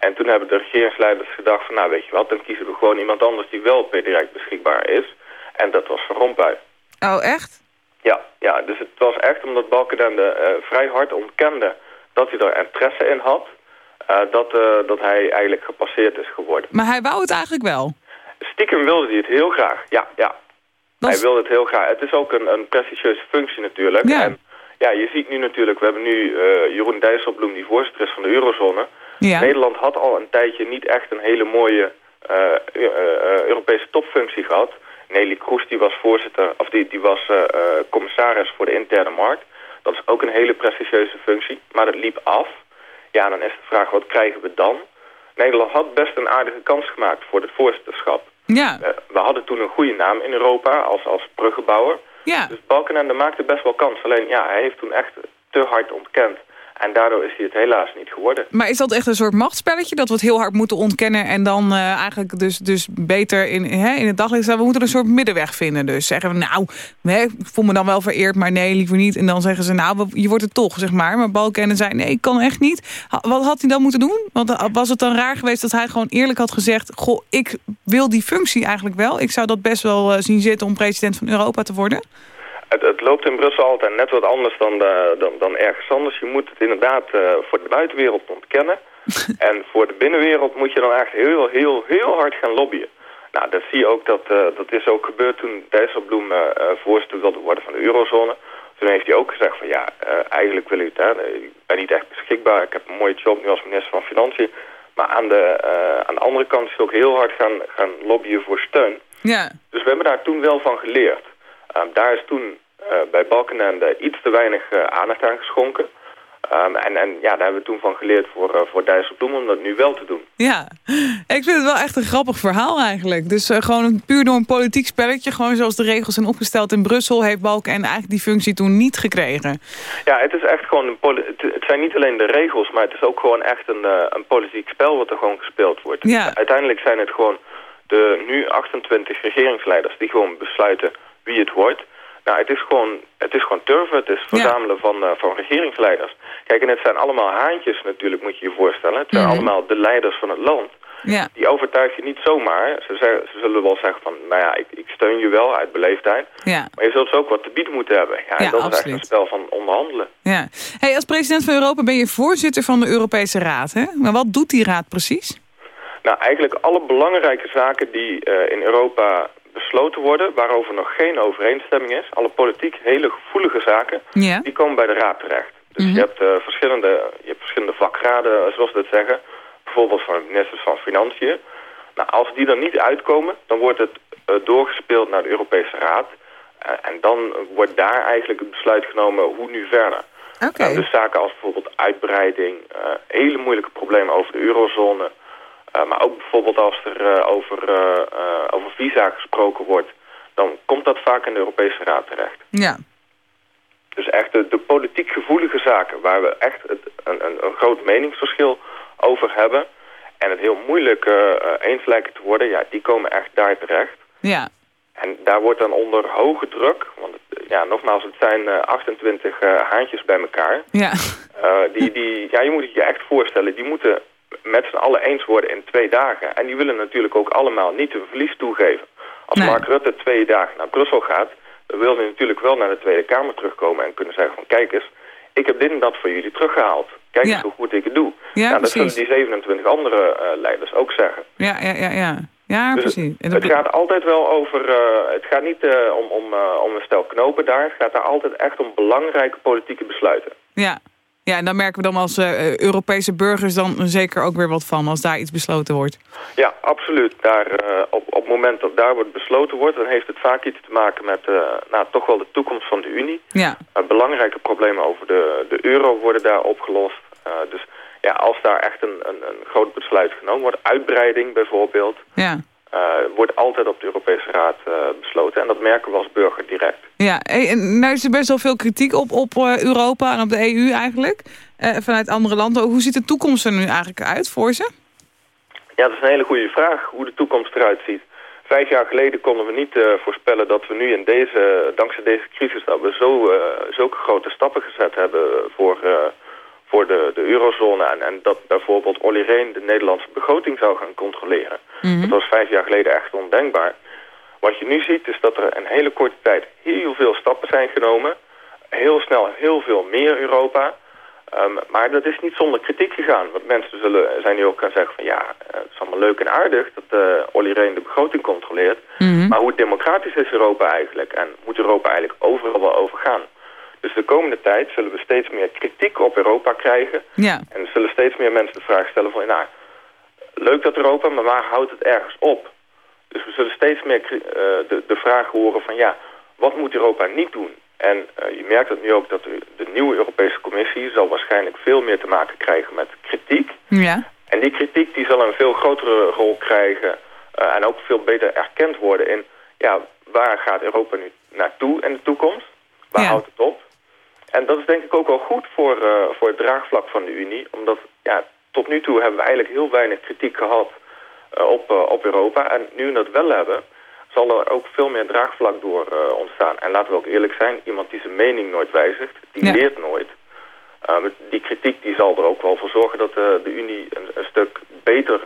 En toen hebben de regeringsleiders gedacht van nou, weet je wat, dan kiezen we gewoon iemand anders die wel per direct beschikbaar is. En dat was Van Rompuy. Oh, echt? Ja, ja, dus het was echt omdat Balkenende uh, vrij hard ontkende dat hij er interesse in had, uh, dat, uh, dat hij eigenlijk gepasseerd is geworden. Maar hij wou het eigenlijk wel? Stiekem wilde hij het heel graag, ja, ja. Dat hij wilde het heel graag. Het is ook een, een prestigieuze functie natuurlijk. Ja. En ja, je ziet nu natuurlijk, we hebben nu Jeroen Dijsselbloem die voorzitter is van de eurozone. Ja. Nederland had al een tijdje niet echt een hele mooie Europese topfunctie gehad. Nelly Kroes die was voorzitter, of die, die was uh, uh, commissaris voor de interne markt. Dat is ook een hele prestigieuze functie, maar dat liep af. Ja, dan is de vraag, wat krijgen we dan? Nederland had best een aardige kans gemaakt voor het voorzitterschap. Ja. Uh, we hadden toen een goede naam in Europa als, als bruggenbouwer. Ja. Dus Balkenende maakte best wel kans. Alleen ja, hij heeft toen echt te hard ontkend. En daardoor is hij het helaas niet geworden. Maar is dat echt een soort machtspelletje? Dat we het heel hard moeten ontkennen en dan uh, eigenlijk dus, dus beter in, hè, in het daglicht staan? We moeten een soort middenweg vinden dus. Zeggen we nou, hè, ik voel me dan wel vereerd, maar nee, liever niet. En dan zeggen ze nou, je wordt het toch, zeg maar. Maar Balkenende zei nee, ik kan echt niet. Wat had hij dan moeten doen? Want was het dan raar geweest dat hij gewoon eerlijk had gezegd... goh, ik wil die functie eigenlijk wel. Ik zou dat best wel uh, zien zitten om president van Europa te worden. Het, het loopt in Brussel altijd net wat anders dan, eh, dan, dan ergens anders. Je moet het inderdaad eh, voor de buitenwereld ontkennen. en voor de binnenwereld moet je dan echt heel, heel, heel hard gaan lobbyen. Nou, dat zie je ook, dat, eh, dat is ook gebeurd toen Dijsselbloem uh, voorzitter wilde worden van de eurozone. Toen heeft hij ook gezegd van ja, eigenlijk wil ik het, hè, ik ben niet echt beschikbaar. Ik heb een mooie job nu als minister van Financiën. Maar aan de, aan de andere kant is hij ook heel hard gaan, gaan lobbyen voor steun. Ja. Dus we hebben daar toen wel van geleerd. Um, daar is toen uh, bij Balkenende iets te weinig uh, aandacht aan geschonken. Um, en, en ja, daar hebben we toen van geleerd voor, uh, voor Dijsselbloem om dat nu wel te doen. Ja, ik vind het wel echt een grappig verhaal eigenlijk. Dus gewoon puur door een politiek spelletje, gewoon zoals de regels zijn opgesteld in Brussel, heeft Balkenende eigenlijk die functie toen niet gekregen. Ja, het is echt gewoon een het, het zijn niet alleen de regels, maar het is ook gewoon echt een, een politiek spel wat er gewoon gespeeld wordt. Ja. Uiteindelijk zijn het gewoon de nu 28 regeringsleiders die gewoon besluiten wie het wordt. Nou, het is gewoon, het is gewoon turven. Het is verzamelen van, uh, van regeringsleiders. Kijk, en het zijn allemaal haantjes natuurlijk, moet je je voorstellen. Het zijn Mhm. allemaal de leiders van het land. Ja. Die overtuig je niet zomaar. Ze, zeggen, ze zullen wel zeggen van, nou ja, ik, ik steun je wel uit beleefdheid. Ja. Maar je zult ze ook wat te bieden moeten hebben. Ja, en Ja, dat is echt absoluut. een spel van onderhandelen. Ja. Hey, als president van Europa ben je voorzitter van de Europese Raad. Hè? Maar wat doet die raad precies? Nou, eigenlijk alle belangrijke zaken die eh, in Europa besloten worden... waarover nog geen overeenstemming is... alle politiek hele gevoelige zaken... Die komen bij de raad terecht. Dus Mhm. je, hebt, eh, verschillende, je hebt verschillende vakraden, zoals we dat zeggen. Bijvoorbeeld van ministers van Financiën. Nou, als die er niet uitkomen, dan wordt het eh, doorgespeeld naar de Europese Raad. Eh, en dan wordt daar eigenlijk het besluit genomen hoe nu verder. Oké. Nou, dus zaken als bijvoorbeeld uitbreiding, eh, hele moeilijke problemen over de eurozone... Uh, maar ook bijvoorbeeld als er uh, over, uh, over visa gesproken wordt... dan komt dat vaak in de Europese Raad terecht. Ja. Dus echt de, de politiek gevoelige zaken... waar we echt het, een, een, een, groot meningsverschil over hebben... en het heel moeilijk eens lijken te worden... ja, die komen echt daar terecht. Ja. En daar wordt dan onder hoge druk... want ja, nogmaals, het zijn 28 haantjes bij elkaar... Ja. die, die, ja, je moet het je echt voorstellen... die moeten met z'n allen eens worden in twee dagen. En die willen natuurlijk ook allemaal niet hun verlies toegeven. Als Nee. Mark Rutte twee dagen naar Brussel gaat... dan wil hij natuurlijk wel naar de Tweede Kamer terugkomen... en kunnen zeggen van kijk eens, ik heb dit en dat voor jullie teruggehaald. Kijk Ja. eens hoe goed ik het doe. Ja, nou, dat zullen die 27 andere eh, leiders ook zeggen. Ja, ja, ja, ja. Ja, Dus precies. En Het gaat altijd wel over... eh, het gaat niet eh, om, om, om een stel knopen daar. Het gaat daar altijd echt om belangrijke politieke besluiten. Ja. Ja, en dan merken we dan als eh, Europese burgers dan zeker ook weer wat van... als daar iets besloten wordt. Ja, absoluut. Daar, eh, op, op het moment dat daar wordt besloten wordt... dan heeft het vaak iets te maken met eh, nou, toch wel de toekomst van de Unie. Ja, belangrijke problemen over de, de euro worden daar opgelost. Dus ja, als daar echt een, een, een groot besluit genomen wordt... uitbreiding bijvoorbeeld... ja. Uh, wordt altijd op de Europese Raad uh, besloten. En dat merken we als burger direct. Ja, hey, en nou is er best wel veel kritiek op, op eh, Europa en op de EU eigenlijk. eh, vanuit andere landen. Hoe ziet de toekomst er nu eigenlijk uit voor ze? Ja, dat is een hele goede vraag, hoe de toekomst eruit ziet. Vijf jaar geleden konden we niet uh, voorspellen dat we nu in deze, dankzij deze crisis, dat we zo, uh, zulke grote stappen gezet hebben voor, uh, voor de, de eurozone. En, en dat bijvoorbeeld Olly Rehn de Nederlandse begroting zou gaan controleren. Mhm. Mm -hmm. Dat was vijf jaar geleden echt ondenkbaar. Wat je nu ziet is dat er in hele korte tijd heel veel stappen zijn genomen. Heel snel heel veel meer Europa. Um, maar dat is niet zonder kritiek gegaan. Want mensen zullen, zijn nu ook gaan zeggen van ja, uh, het is allemaal leuk en aardig dat uh, Olly Rehn de begroting controleert. Mhm. Mm -hmm. Maar hoe democratisch is Europa eigenlijk? En moet Europa eigenlijk overal wel over gaan? Dus de komende tijd zullen we steeds meer kritiek op Europa krijgen. Ja. En er zullen steeds meer mensen de vraag stellen van nou, leuk dat Europa, maar waar houdt het ergens op? Dus we zullen steeds meer uh, de, de vraag horen van ja, wat moet Europa niet doen? En uh, je merkt het nu ook dat de, de, nieuwe Europese Commissie zal waarschijnlijk veel meer te maken krijgen met kritiek. Ja. En die kritiek die zal een veel grotere rol krijgen uh, en ook veel beter erkend worden in ja, waar gaat Europa nu naartoe in de toekomst? Waar ja. houdt het op? En dat is denk ik ook wel goed voor, uh, voor het draagvlak van de Unie. Omdat ja, tot nu toe hebben we eigenlijk heel weinig kritiek gehad uh, op, op Europa. En nu we dat wel hebben, zal er ook veel meer draagvlak door uh, ontstaan. En laten we ook eerlijk zijn, iemand die zijn mening nooit wijzigt, die Ja. leert nooit. Uh, die kritiek die zal er ook wel voor zorgen dat uh, de Unie een, een stuk beter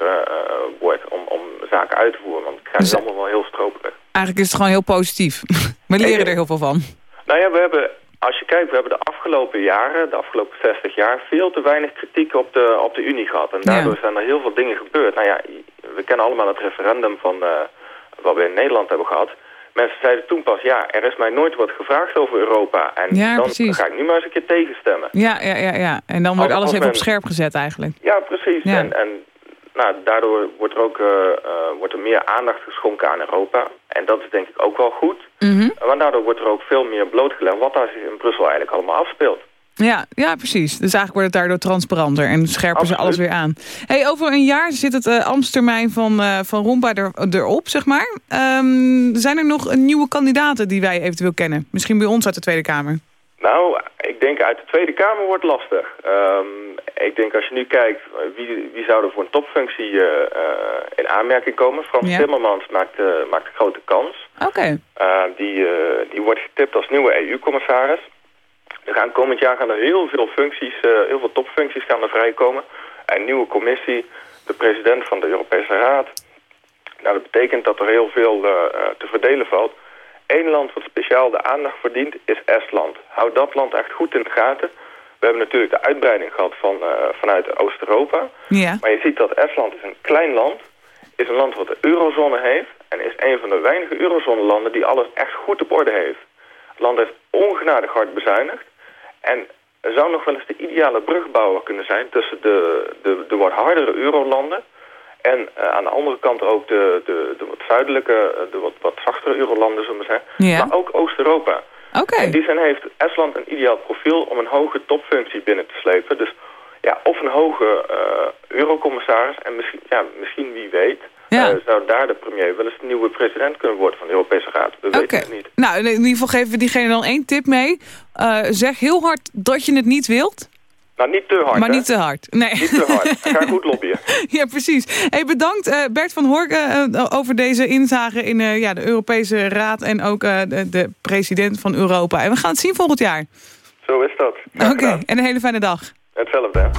wordt om, om zaken uit te voeren. Want het gaat Dus- allemaal wel heel stroperig. Eigenlijk is het gewoon heel positief. We leren er heel veel van. Nou ja, we hebben, als je kijkt, we hebben de afgelopen jaren, de afgelopen 60 jaar, veel te weinig kritiek op de, op de Unie gehad. En daardoor zijn er heel veel dingen gebeurd. Nou ja, we kennen allemaal het referendum van uh, wat we in Nederland hebben gehad. Mensen zeiden toen pas, ja, er is mij nooit wat gevraagd over Europa. En Ja, dan precies. ga ik nu maar eens een keer tegenstemmen. Ja, ja, ja, ja. En dan wordt Als- alles als even op scherp gezet eigenlijk. Ja, precies. Ja. En, en nou, daardoor wordt er ook eh, eh, wordt er meer aandacht geschonken aan Europa. En dat is denk ik ook wel goed. Maar daardoor wordt er ook veel meer blootgelegd wat daar zich in Brussel eigenlijk allemaal afspeelt. Ja, ja, precies. Dus eigenlijk wordt het daardoor transparanter en scherpen ze alles weer aan. Hey, over een jaar zit het uh, van, uh, van Rompuy er, erop, zeg maar. Um, zijn er nog nieuwe kandidaten die wij eventueel kennen? Misschien bij ons uit de Tweede Kamer? Nou, ik denk uit de Tweede Kamer wordt lastig. Um, ik denk als je nu kijkt, wie, wie zou er voor een topfunctie uh, in aanmerking komen? Frans Ja. Timmermans maakt, maakt een grote kans. Oké. Okay. die, die wordt getipt als nieuwe EU-commissaris. Er gaan komend jaar gaan er heel veel functies, uh, heel veel topfuncties gaan er vrijkomen. Een nieuwe commissie, de president van de Europese Raad. Nou, dat betekent dat er heel veel uh, te verdelen valt. Eén land wat speciaal de aandacht verdient is Estland. Houd dat land echt goed in de gaten. We hebben natuurlijk de uitbreiding gehad van, uh, vanuit Oost-Europa. Ja. Maar je ziet dat Estland is een klein land. Is een land wat de eurozone heeft. En is een van de weinige eurozone-landen die alles echt goed op orde heeft. Het land heeft ongenadig hard bezuinigd. En er zou nog wel eens de ideale brugbouwer kunnen zijn tussen de, de, de wat hardere eurolanden en uh, aan de andere kant ook de, de, de wat zuidelijke, de wat, wat zachtere eurolanden, zullen we zeggen. Ja. Maar ook Oost-Europa. Oké. Okay. In die zin heeft Estland een ideaal profiel om een hoge topfunctie binnen te slepen. Dus ja, of een hoge uh, eurocommissaris en misschien, ja, misschien wie weet... Ja. Uh, zou daar de premier wel eens de nieuwe president kunnen worden van de Europese Raad. Dat okay. weet ik niet. Nou, in ieder geval geven we diegene dan één tip mee. Zeg heel hard dat je het niet wilt. Nou, niet te hard, Maar hè? niet te hard. Nee. Niet te hard. Ga goed lobbyen. ja, precies. Hey, bedankt uh, Bert van Horken uh, over deze inzage in uh, ja, de Europese Raad... en ook de, de, president van Europa. En we gaan het zien volgend jaar. Zo is dat. Oké, okay. en een hele fijne dag. Hetzelfde,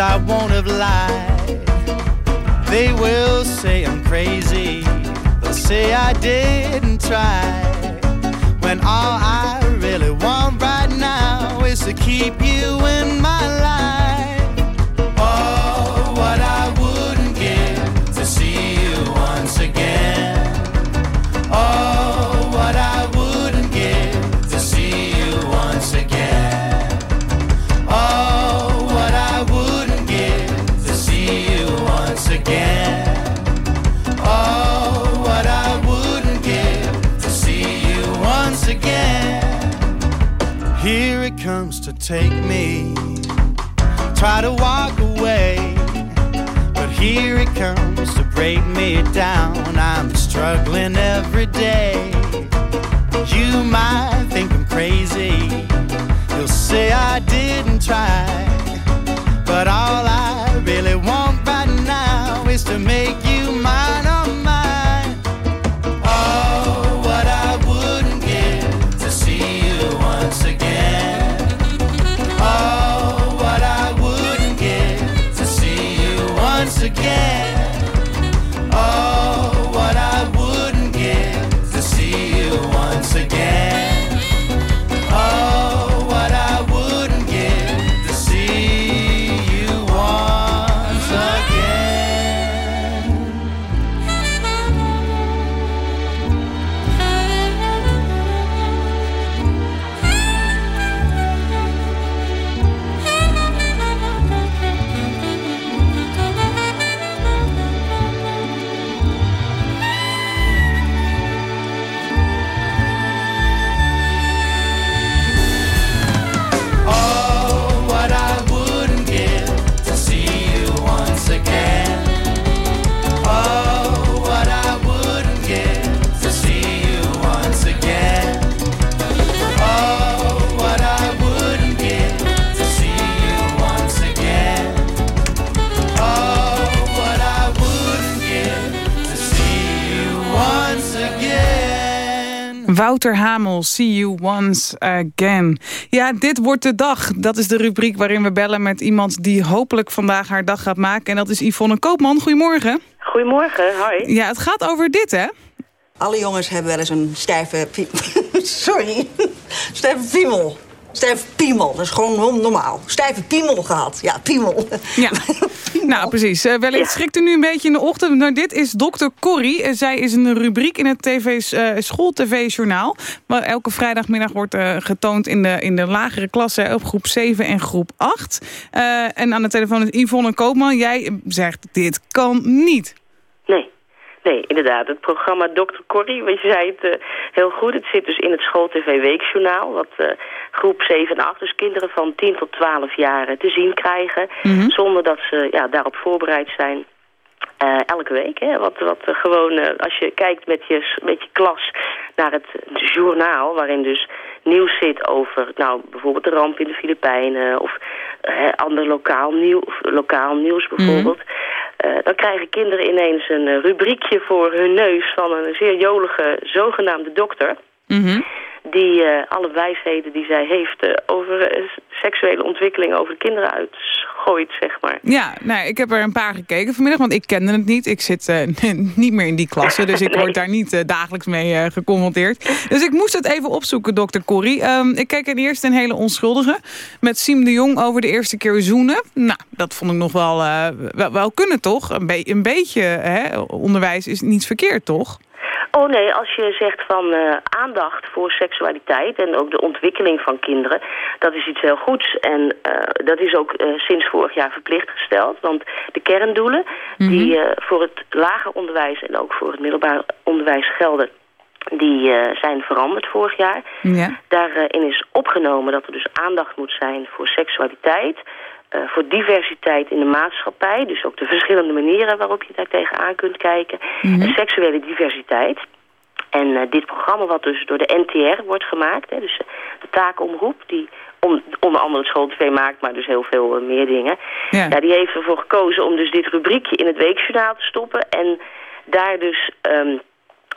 I won't have lied. They will say I'm crazy. They'll say I didn't try. When all I really want right now is to keep you in my life. Take me. Try to walk away. But here it comes to break me down. I'm struggling every day. You might think I'm crazy. You'll say I didn't try. But all I really want right now is to make you Wouter Hamel, see you once again. Ja, dit wordt de dag. Dat is de rubriek waarin we bellen met iemand die hopelijk vandaag haar dag gaat maken. En dat is Yvonne Koopman. Goedemorgen. Goedemorgen, hoi. Ja, het gaat over dit, hè? Alle jongens hebben wel eens een stijve... Sorry. stijve piemel. Stijve piemel, dat is gewoon normaal. Stijve piemel gehad. Ja, piemel. Ja, nou precies. Uh, wellicht ja. schrikt u nu een beetje in de ochtend. Nou, dit is dokter Corrie. Uh, zij is een rubriek in het TV, uh, school-tv-journaal. Waar elke vrijdagmiddag wordt getoond in de, in de lagere klassen op groep 7 en groep 8. en aan de telefoon is Yvonne Koopman. Jij zegt, dit kan niet. Nee. Nee, inderdaad. Het programma Dr. Corrie, je zei het uh, heel goed. Het zit dus in het school-tv Weekjournaal. Wat uh, groep 7 en 8, dus kinderen van 10 tot 12 jaar te zien krijgen. Mm -hmm. Zonder dat ze ja, daarop voorbereid zijn. Uh, elke week, hè? Wat, wat gewoon, als je kijkt met je, met je klas naar het journaal... waarin dus nieuws zit over nou, bijvoorbeeld de ramp in de Filipijnen... of ander lokaal, nieuw, lokaal nieuws bijvoorbeeld... Mm -hmm. Uh, dan krijgen kinderen ineens een rubriekje voor hun neus van een zeer jolige zogenaamde dokter. Mm -hmm. Die uh, alle wijsheden die zij heeft over seksuele ontwikkeling over de kinderen uitgooit, zeg maar. Ja, nou, ik heb er een paar gekeken vanmiddag, want ik kende het niet. Ik zit niet meer in die klasse, dus ik nee. word daar niet dagelijks mee geconfronteerd. Dus ik moest het even opzoeken, dokter Corrie. Um, ik keek in eerst een hele onschuldige met Siem de Jong over de eerste keer zoenen. Nou, dat vond ik nog wel, wel, wel kunnen, toch? Een, be een beetje hè? onderwijs is niet verkeerd, toch? Oh nee, als je zegt van uh, aandacht voor seksualiteit en ook de ontwikkeling van kinderen, dat is iets heel goeds. En uh, dat is ook uh, sinds vorig jaar verplicht gesteld. Want de kerndoelen mm -hmm. die voor het lager onderwijs en ook voor het middelbaar onderwijs gelden, die zijn veranderd vorig jaar. Ja. Daarin is opgenomen dat er dus aandacht moet zijn voor seksualiteit, uh, voor diversiteit in de maatschappij. Dus ook de verschillende manieren waarop je daar tegenaan kunt kijken. Mhm. Mm -hmm. En seksuele diversiteit. En uh, dit programma wat dus door de NTR wordt gemaakt. Hè, dus uh, de taakomroep die on, onder andere het school-tv maakt, maar dus heel veel meer dingen. Ja. ja. die heeft ervoor gekozen om dus dit rubriekje in het weekjournaal te stoppen. En daar dus... Um,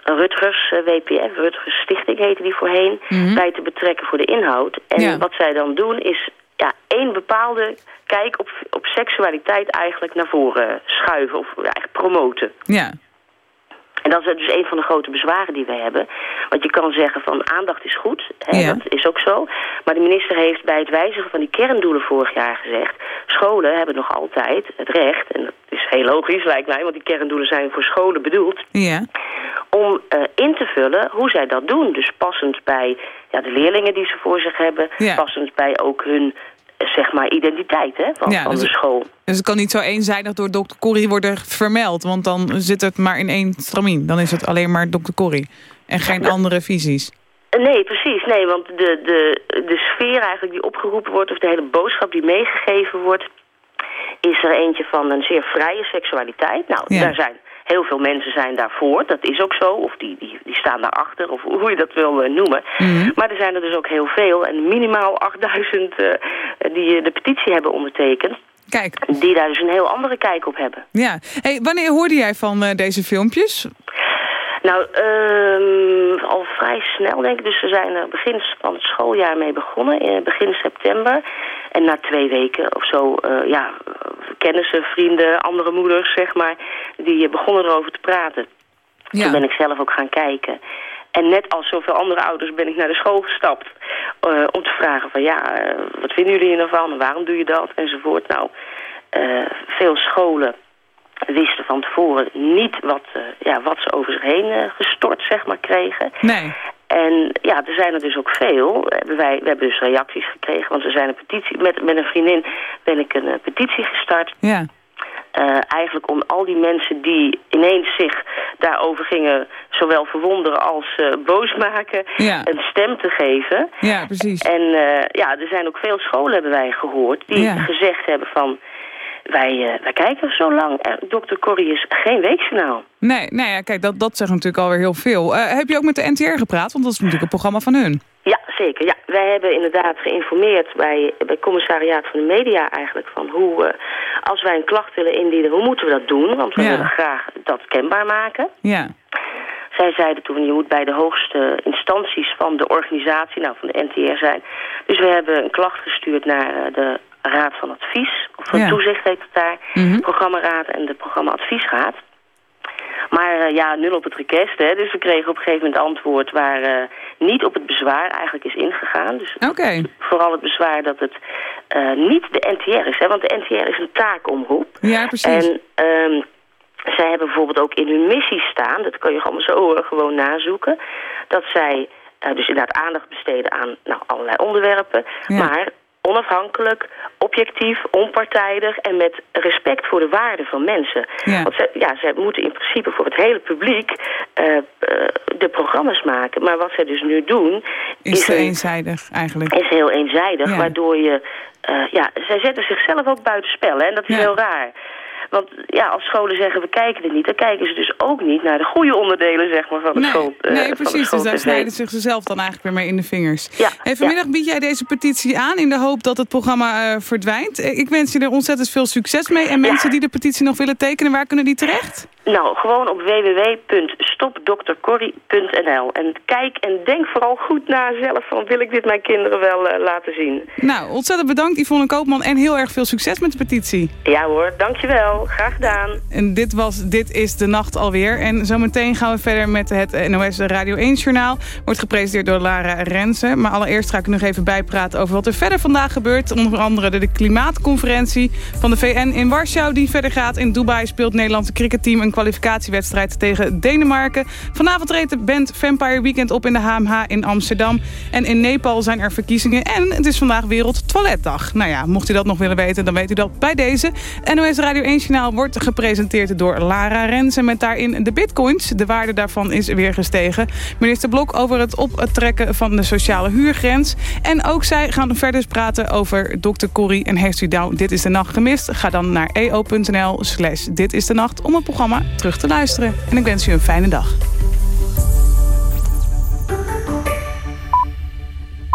Rutgers WPF, Rutgers Stichting heette die voorheen, Mhm. mm -hmm. bij te betrekken voor de inhoud. En ja. wat zij dan doen is ja, één bepaalde kijk op, op seksualiteit eigenlijk naar voren schuiven of eigenlijk promoten. Ja. En dat is dus een van de grote bezwaren die we hebben. Want je kan zeggen van aandacht is goed, hè, ja. dat is ook zo. Maar de minister heeft bij het wijzigen van die kerndoelen vorig jaar gezegd... scholen hebben nog altijd het recht, en dat is heel logisch lijkt mij... want die kerndoelen zijn voor scholen bedoeld... Ja. om uh, in te vullen hoe zij dat doen. Dus passend bij ja, de leerlingen die ze voor zich hebben... Ja. passend bij ook hun zeg maar identiteit hè, van, ja, van dus de school. Dus het kan niet zo eenzijdig door dokter Corrie worden vermeld. Want dan zit het maar in één stramien. Dan is het alleen maar dokter Corrie. En geen ja. andere visies. Nee, precies. Nee, want de, de, de sfeer eigenlijk die opgeroepen wordt... of de hele boodschap die meegegeven wordt... is er eentje van een zeer vrije seksualiteit. Nou, ja. daar zijn heel veel mensen zijn daarvoor. Dat is ook zo. Of die, die, die staan daarachter. Of hoe je dat wil uh, noemen. Mm -hmm. Maar er zijn er dus ook heel veel. En minimaal 8000 uh, die de petitie hebben ondertekend. Kijk. Die daar dus een heel andere kijk op hebben. Ja. Hey, wanneer hoorde jij van uh, deze filmpjes? Nou, um, al vrij snel denk ik. Dus we zijn er begin van het schooljaar mee begonnen. In begin september. En na twee weken of zo, uh, ja, kennissen, vrienden, andere moeders, zeg maar, die begonnen erover te praten. Ja. Toen ben ik zelf ook gaan kijken. En net als zoveel andere ouders ben ik naar de school gestapt uh, om te vragen van ja, wat vinden jullie ervan waarom doe je dat enzovoort. Nou, veel scholen wisten van tevoren niet wat, ja, wat ze over zich heen gestort zeg maar kregen. Nee. En ja, er zijn er dus ook veel. Wij, we hebben dus reacties gekregen, want we zijn een petitie... Met, met een vriendin ben ik een uh, petitie gestart. Ja. Uh, eigenlijk om al die mensen die ineens zich daarover gingen... zowel verwonderen als uh, boos maken, ja. een stem te geven. Ja, precies. En ja, er zijn ook veel scholen, hebben wij gehoord... die ja. gezegd hebben van... Wij, uh, wij kijken zo lang. Dr. Corrie is geen weekjournaal. Nee, nee ja, kijk, dat, dat zegt natuurlijk alweer heel veel. Uh, heb je ook met de NTR gepraat? Want dat is natuurlijk een programma van hun. Ja, zeker. Ja. Wij hebben inderdaad geïnformeerd bij, bij het commissariaat van de media eigenlijk... van hoe, uh, als wij een klacht willen indienen, hoe moeten we dat doen? Want we ja. willen graag dat kenbaar maken. Ja. Zij zeiden toen, je moet bij de hoogste instanties van de organisatie, nou van de NTR zijn. Dus we hebben een klacht gestuurd naar de Raad van Advies, of van Toezicht heet het daar, mm programmaraad en de programma-adviesraad. Maar uh, ja, nul op het request. Hè. Dus we kregen op een gegeven moment antwoord waar uh, niet op het bezwaar eigenlijk is ingegaan. Dus okay. vooral het bezwaar dat het uh, niet de NTR is. Hè, want de NTR is een taakomroep. Ja, precies. En um, zij hebben bijvoorbeeld ook in hun missie staan, dat kan je allemaal zo gewoon nazoeken, dat zij dus inderdaad aandacht besteden aan nou, allerlei onderwerpen. Ja. Maar onafhankelijk, objectief, onpartijdig en met respect voor de waarden van mensen. Ja. Want ze, ja, zij moeten in principe voor het hele publiek uh, uh, de programma's maken. Maar wat zij dus nu doen... Is, eenzijdig eigenlijk. Is heel eenzijdig, Ja. waardoor je... Uh, ja, zij zetten zichzelf ook buitenspel, hè, en dat is Ja. heel raar. Want ja, als scholen zeggen we kijken er niet, dan kijken ze dus ook niet naar de goede onderdelen zeg maar, van de Nee, school. eh, nee precies. Dus daar snijden ze zichzelf dan eigenlijk weer mee in de vingers. Ja, Hey, vanmiddag bied jij deze petitie aan in de hoop dat het programma eh, verdwijnt. Eh, Ik wens je er ontzettend veel succes mee. En mensen die de petitie nog willen tekenen, waar kunnen die terecht? Nou, gewoon op www.stopdoktercorrie.nl. En kijk en denk vooral goed na zelf van wil ik dit mijn kinderen wel laten zien. Nou, ontzettend bedankt Yvonne Koopman en heel erg veel succes met de petitie. Ja hoor, dankjewel. Graag gedaan. En dit was Dit is de Nacht alweer. En zometeen gaan we verder met het NOS Radio 1 Journaal. Wordt gepresenteerd door Lara Rensen. Maar allereerst ga ik nog even bijpraten over wat er verder vandaag gebeurt. Onder andere de, de klimaatconferentie van de VN in Warschau die verder gaat. In Dubai speelt het Nederlandse cricketteam een kwalificatiewedstrijd tegen Denemarken. Vanavond treedt de band Vampire Weekend op in de HMH in Amsterdam. En in Nepal zijn er verkiezingen. En het is vandaag Wereld Toiletdag. Nou ja, mocht u dat nog willen weten, dan weet u dat bij deze. NOS Radio 1 Journaal wordt gepresenteerd door Lara Rensen... met daarin de bitcoins. De waarde daarvan is weer gestegen. Minister Blok over het optrekken van de sociale huurgrens. En ook zij gaan verder praten over Dr. Corrie. En heeft u Dit is de Nacht gemist? Ga dan naar eo.nl slash de Nacht om het programma terug te luisteren. En ik wens u een fijne dag.